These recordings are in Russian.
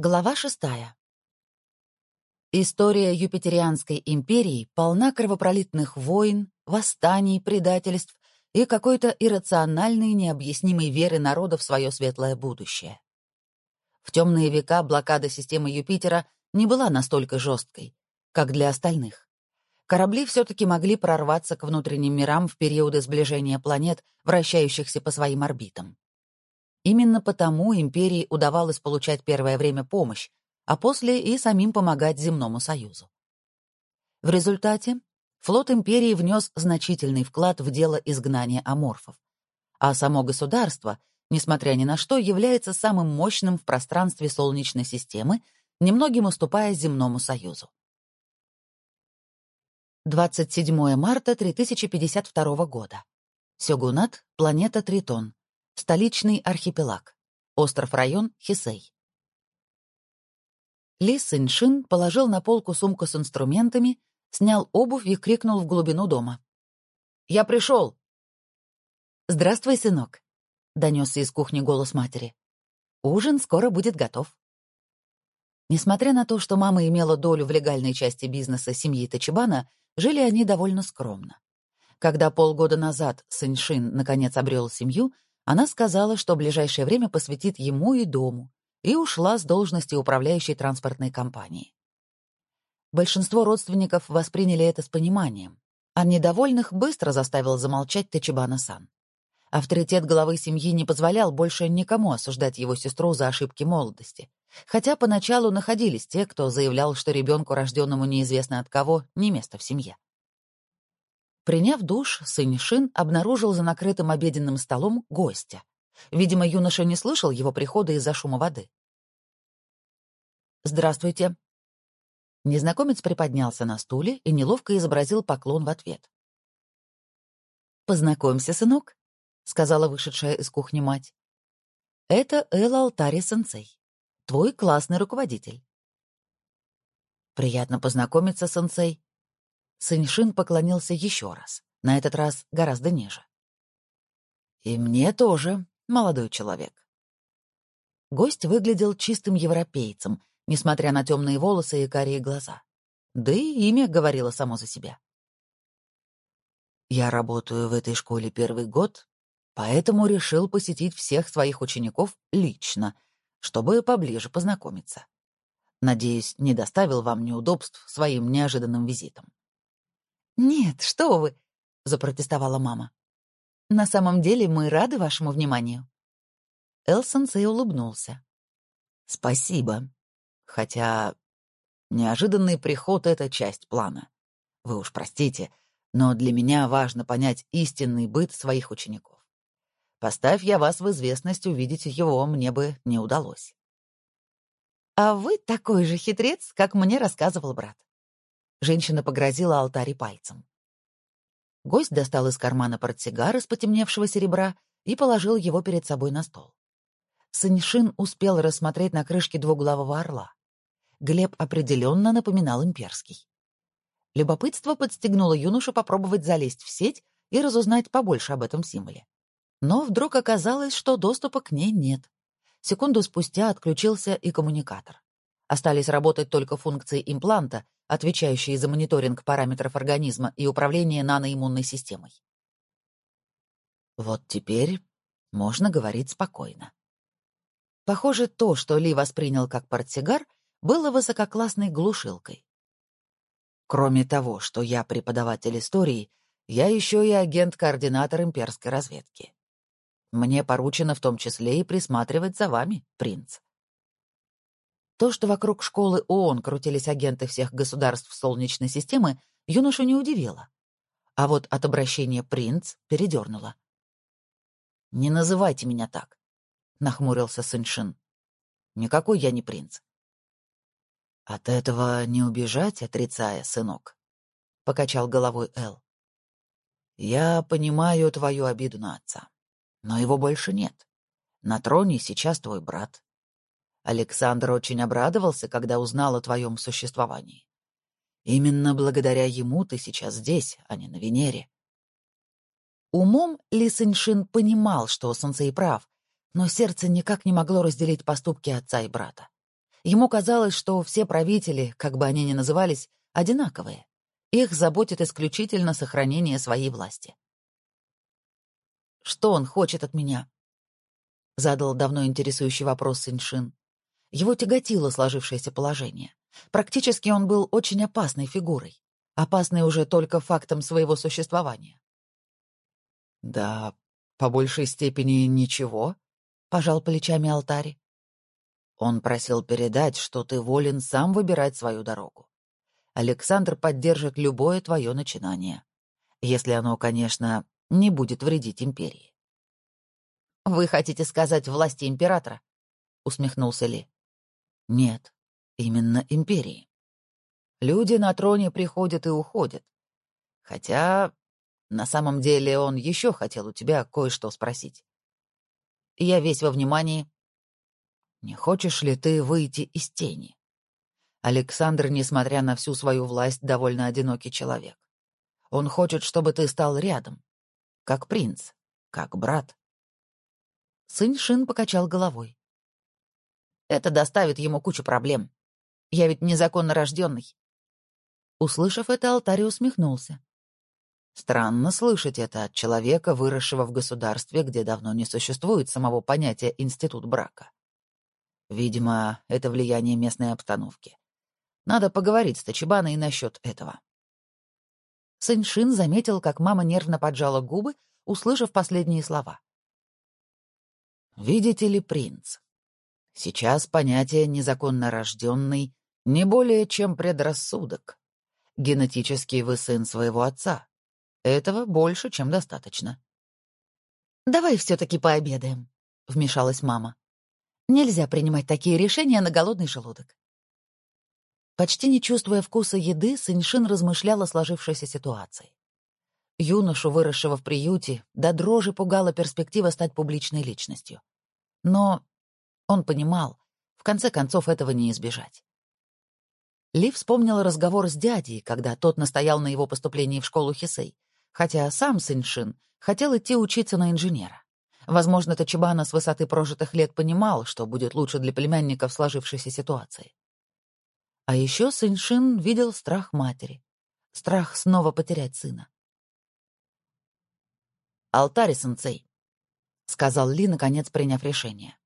Глава шестая. История Юпитерианской империи полна кровопролитных войн, восстаний, предательств и какой-то иррациональной необъяснимой веры народа в свое светлое будущее. В темные века блокада системы Юпитера не была настолько жесткой, как для остальных. Корабли все-таки могли прорваться к внутренним мирам в периоды сближения планет, вращающихся по своим орбитам. Именно потому империи удавалось получать первое время помощь, а после и самим помогать Земному Союзу. В результате флот империи внес значительный вклад в дело изгнания аморфов, а само государство, несмотря ни на что, является самым мощным в пространстве Солнечной системы, немногим уступая Земному Союзу. 27 марта 3052 года. Сёгунат, планета Тритон, Столичный архипелаг. Остров-район Хисей. Ли Синьшин положил на полку сумку с инструментами, снял обувь и крикнул в глубину дома. «Я пришел!» «Здравствуй, сынок!» — донесся из кухни голос матери. «Ужин скоро будет готов». Несмотря на то, что мама имела долю в легальной части бизнеса семьи Тачибана, жили они довольно скромно. Когда полгода назад Синьшин наконец обрел семью — она сказала, что ближайшее время посвятит ему и дому, и ушла с должности управляющей транспортной компании. Большинство родственников восприняли это с пониманием, а недовольных быстро заставил замолчать Тачибана-сан. Авторитет главы семьи не позволял больше никому осуждать его сестру за ошибки молодости, хотя поначалу находились те, кто заявлял, что ребенку, рожденному неизвестно от кого, не место в семье. Приняв душ, сын Шин обнаружил за накрытым обеденным столом гостя. Видимо, юноша не слышал его прихода из-за шума воды. «Здравствуйте». Незнакомец приподнялся на стуле и неловко изобразил поклон в ответ. «Познакомься, сынок», — сказала вышедшая из кухни мать. «Это Эл Алтари-сенсей, твой классный руководитель». «Приятно познакомиться, сенсей», Сыньшин поклонился еще раз, на этот раз гораздо ниже. «И мне тоже, молодой человек». Гость выглядел чистым европейцем, несмотря на темные волосы и карие глаза. Да и имя говорило само за себя. «Я работаю в этой школе первый год, поэтому решил посетить всех своих учеников лично, чтобы поближе познакомиться. Надеюсь, не доставил вам неудобств своим неожиданным визитом. «Нет, что вы!» — запротестовала мама. «На самом деле мы рады вашему вниманию». Элсон Сэй улыбнулся. «Спасибо. Хотя неожиданный приход — это часть плана. Вы уж простите, но для меня важно понять истинный быт своих учеников. Поставь я вас в известность, увидеть его мне бы не удалось». «А вы такой же хитрец, как мне рассказывал брат. Женщина погрозила алтаре пальцем. Гость достал из кармана портсигар из потемневшего серебра и положил его перед собой на стол. Саньшин успел рассмотреть на крышке двуглавого орла. Глеб определенно напоминал имперский. Любопытство подстегнуло юношу попробовать залезть в сеть и разузнать побольше об этом символе. Но вдруг оказалось, что доступа к ней нет. Секунду спустя отключился и коммуникатор. Остались работать только функции импланта, отвечающие за мониторинг параметров организма и управление наноиммунной системой. Вот теперь можно говорить спокойно. Похоже, то, что Ли воспринял как портсигар, было высококлассной глушилкой. Кроме того, что я преподаватель истории, я еще и агент-координатор имперской разведки. Мне поручено в том числе и присматривать за вами, принц. То, что вокруг школы ООН крутились агенты всех государств Солнечной системы, юношу не удивило. А вот от обращения принц передернуло. «Не называйте меня так», — нахмурился Сыншин. «Никакой я не принц». «От этого не убежать, отрицая, сынок», — покачал головой Эл. «Я понимаю твою обиду на отца, но его больше нет. На троне сейчас твой брат, Александр очень обрадовался, когда узнал о твоем существовании. Именно благодаря ему ты сейчас здесь, а не на Венере. Умом Ли Синьшин понимал, что Сансей прав, но сердце никак не могло разделить поступки отца и брата. Ему казалось, что все правители, как бы они ни назывались, одинаковые. Их заботит исключительно сохранение своей власти. «Что он хочет от меня?» — задал давно интересующий вопрос Синьшин. Его тяготило сложившееся положение. Практически он был очень опасной фигурой, опасной уже только фактом своего существования. «Да, по большей степени ничего», — пожал плечами алтарь. Он просил передать, что ты волен сам выбирать свою дорогу. Александр поддержит любое твое начинание. Если оно, конечно, не будет вредить империи. «Вы хотите сказать власти императора?» — усмехнулся Ли. «Нет, именно империи. Люди на троне приходят и уходят. Хотя на самом деле он еще хотел у тебя кое-что спросить. Я весь во внимании, не хочешь ли ты выйти из тени? Александр, несмотря на всю свою власть, довольно одинокий человек. Он хочет, чтобы ты стал рядом, как принц, как брат. Сын Шин покачал головой. Это доставит ему кучу проблем. Я ведь незаконно рожденный. Услышав это, алтарь усмехнулся. Странно слышать это от человека, выросшего в государстве, где давно не существует самого понятия «институт брака». Видимо, это влияние местной обстановки. Надо поговорить с Тачибаной насчет этого. Сэньшин заметил, как мама нервно поджала губы, услышав последние слова. «Видите ли, принц, сейчас понятие «незаконно рожденный» не более чем предрассудок. Генетически вы сын своего отца. Этого больше, чем достаточно». «Давай все-таки пообедаем», — вмешалась мама. Нельзя принимать такие решения на голодный желудок. Почти не чувствуя вкуса еды, Сыньшин размышлял о сложившейся ситуации. Юношу, выросшего в приюте, до дрожи пугала перспектива стать публичной личностью. Но он понимал, в конце концов этого не избежать. Ли вспомнил разговор с дядей, когда тот настоял на его поступлении в школу Хисей, хотя сам Сыньшин хотел идти учиться на инженера. Возможно, Тачибана с высоты прожитых лет понимал, что будет лучше для племянника в сложившейся ситуации. А еще Сэньшин видел страх матери, страх снова потерять сына. «Алтарь, сенсей», — сказал Ли, наконец приняв решение.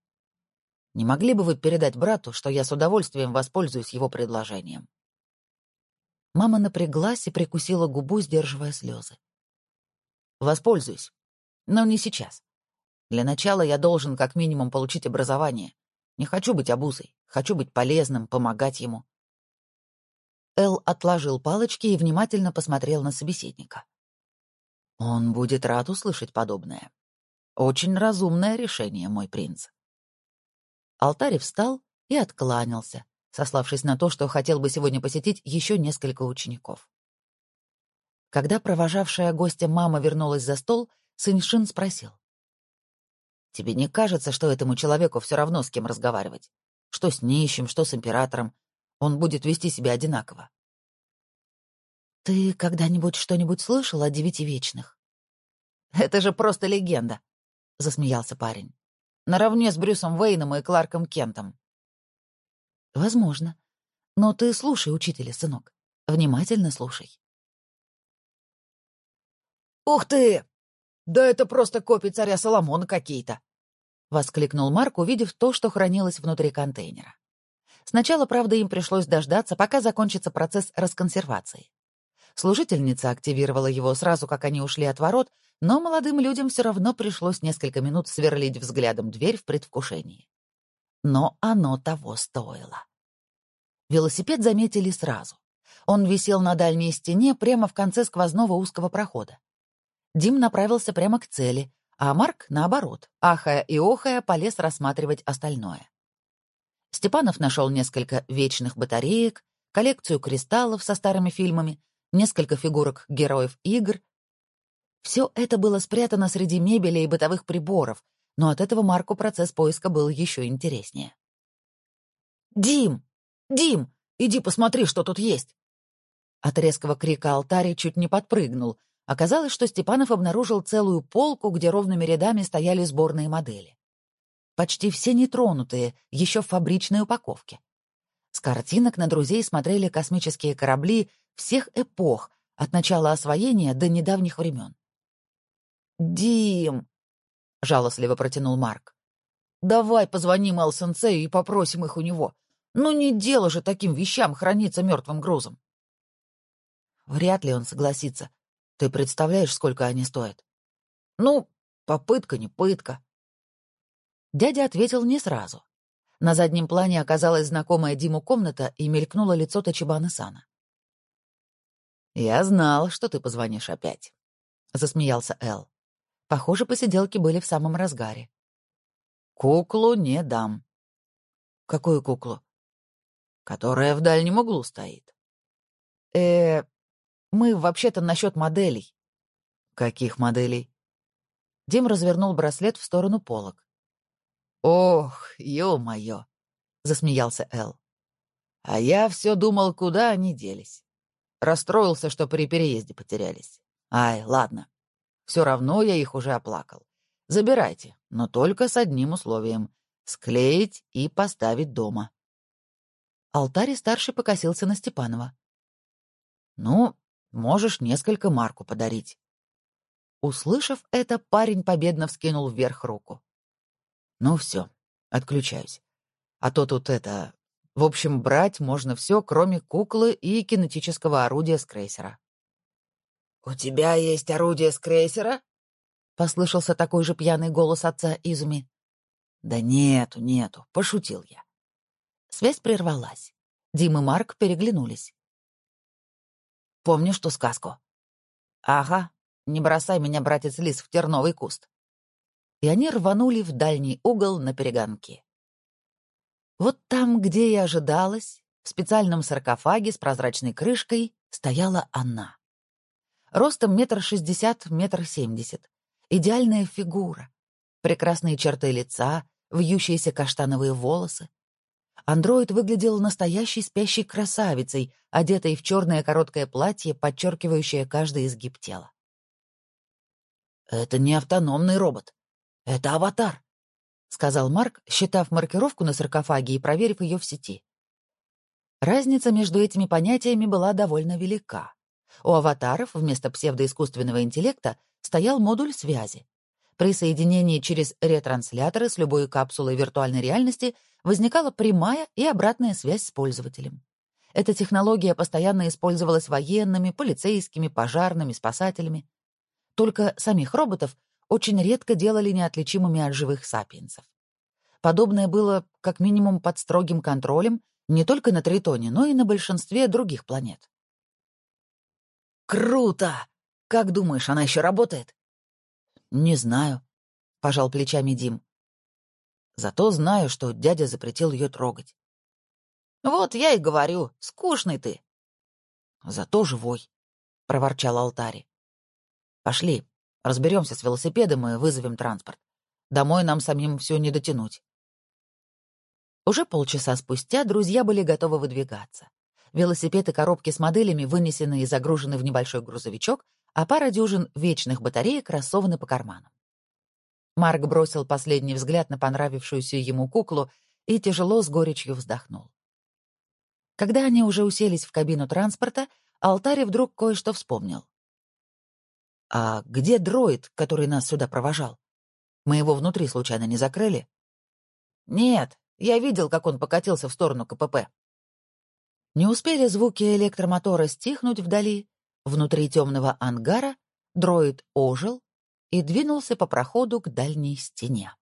«Не могли бы вы передать брату, что я с удовольствием воспользуюсь его предложением?» Мама напряглась и прикусила губу, сдерживая слезы. «Воспользуюсь, но не сейчас. Для начала я должен как минимум получить образование. Не хочу быть обузой, хочу быть полезным, помогать ему. Эл отложил палочки и внимательно посмотрел на собеседника. Он будет рад услышать подобное. Очень разумное решение, мой принц. Алтарь встал и откланялся, сославшись на то, что хотел бы сегодня посетить еще несколько учеников. Когда провожавшая гостя мама вернулась за стол, Сыньшин спросил. Тебе не кажется, что этому человеку все равно с кем разговаривать? Что с нищим, что с императором? Он будет вести себя одинаково. Ты когда-нибудь что-нибудь слышал о девяти вечных? Это же просто легенда, — засмеялся парень. Наравне с Брюсом Уэйном и Кларком Кентом. Возможно. Но ты слушай учителя, сынок. Внимательно слушай. «Ух ты! «Да это просто копии царя Соломона какие-то!» — воскликнул Марк, увидев то, что хранилось внутри контейнера. Сначала, правда, им пришлось дождаться, пока закончится процесс расконсервации. Служительница активировала его сразу, как они ушли от ворот, но молодым людям все равно пришлось несколько минут сверлить взглядом дверь в предвкушении. Но оно того стоило. Велосипед заметили сразу. Он висел на дальней стене прямо в конце сквозного узкого прохода. Дим направился прямо к цели, а Марк, наоборот, ахая и охая, полез рассматривать остальное. Степанов нашел несколько вечных батареек, коллекцию кристаллов со старыми фильмами, несколько фигурок героев игр. Все это было спрятано среди мебели и бытовых приборов, но от этого Марку процесс поиска был еще интереснее. «Дим! Дим! Иди посмотри, что тут есть!» От резкого крика алтаря чуть не подпрыгнул — Оказалось, что Степанов обнаружил целую полку, где ровными рядами стояли сборные модели. Почти все нетронутые, еще в фабричной упаковке. С картинок на друзей смотрели космические корабли всех эпох, от начала освоения до недавних времен. «Дим!» — жалостливо протянул Марк. «Давай позвоним Эл-сенсею и попросим их у него. Ну не дело же таким вещам храниться мертвым грузом». Вряд ли он согласится. Ты представляешь, сколько они стоят? Ну, попытка не пытка. Дядя ответил не сразу. На заднем плане оказалась знакомая Диму комната и мелькнуло лицо Тачибана Сана. «Я знал, что ты позвонишь опять», — засмеялся Эл. Похоже, посиделки были в самом разгаре. «Куклу не дам». «Какую куклу?» «Которая в дальнем углу стоит». «Э, мы вообще-то насчет моделей». «Каких моделей?» Дим развернул браслет в сторону полок. «Ох, ё-моё!» — засмеялся Эл. «А я все думал, куда они делись. Расстроился, что при переезде потерялись. Ай, ладно. Все равно я их уже оплакал. Забирайте, но только с одним условием — склеить и поставить дома». Алтарь старший покосился на Степанова. «Ну, можешь несколько марку подарить». Услышав это, парень победно вскинул вверх руку. Ну все, отключаюсь. А то тут это... В общем, брать можно все, кроме куклы и кинетического орудия с крейсера. «У тебя есть орудие с крейсера?» — послышался такой же пьяный голос отца Изуми. «Да нету, нету, пошутил я». Связь прервалась. Дим и Марк переглянулись. «Помнишь ту сказку?» «Ага, не бросай меня, братец Лис, в терновый куст и они рванули в дальний угол на перегонки. Вот там, где и ожидалось, в специальном саркофаге с прозрачной крышкой стояла она. Ростом метр шестьдесят, метр семьдесят. Идеальная фигура. Прекрасные черты лица, вьющиеся каштановые волосы. Андроид выглядел настоящей спящей красавицей, одетой в черное короткое платье, подчеркивающее каждый изгиб тела. «Это не автономный робот», «Это аватар», — сказал Марк, считав маркировку на саркофаге и проверив ее в сети. Разница между этими понятиями была довольно велика. У аватаров вместо псевдоискусственного интеллекта стоял модуль связи. При соединении через ретрансляторы с любой капсулой виртуальной реальности возникала прямая и обратная связь с пользователем. Эта технология постоянно использовалась военными, полицейскими, пожарными, спасателями. Только самих роботов очень редко делали неотличимыми от живых сапиенсов. Подобное было как минимум под строгим контролем не только на Тритоне, но и на большинстве других планет. «Круто! Как думаешь, она еще работает?» «Не знаю», — пожал плечами Дим. «Зато знаю, что дядя запретил ее трогать». «Вот я и говорю, скучный ты». «Зато живой», — проворчал Алтари. «Пошли, Разберемся с велосипедом и вызовем транспорт. Домой нам самим все не дотянуть. Уже полчаса спустя друзья были готовы выдвигаться. Велосипед и коробки с моделями вынесены и загружены в небольшой грузовичок, а пара дюжин вечных батареек рассованы по карманам. Марк бросил последний взгляд на понравившуюся ему куклу и тяжело с горечью вздохнул. Когда они уже уселись в кабину транспорта, Алтарь вдруг кое-что вспомнил. «А где дроид, который нас сюда провожал? Мы его внутри случайно не закрыли?» «Нет, я видел, как он покатился в сторону КПП». Не успели звуки электромотора стихнуть вдали. Внутри темного ангара дроид ожил и двинулся по проходу к дальней стене.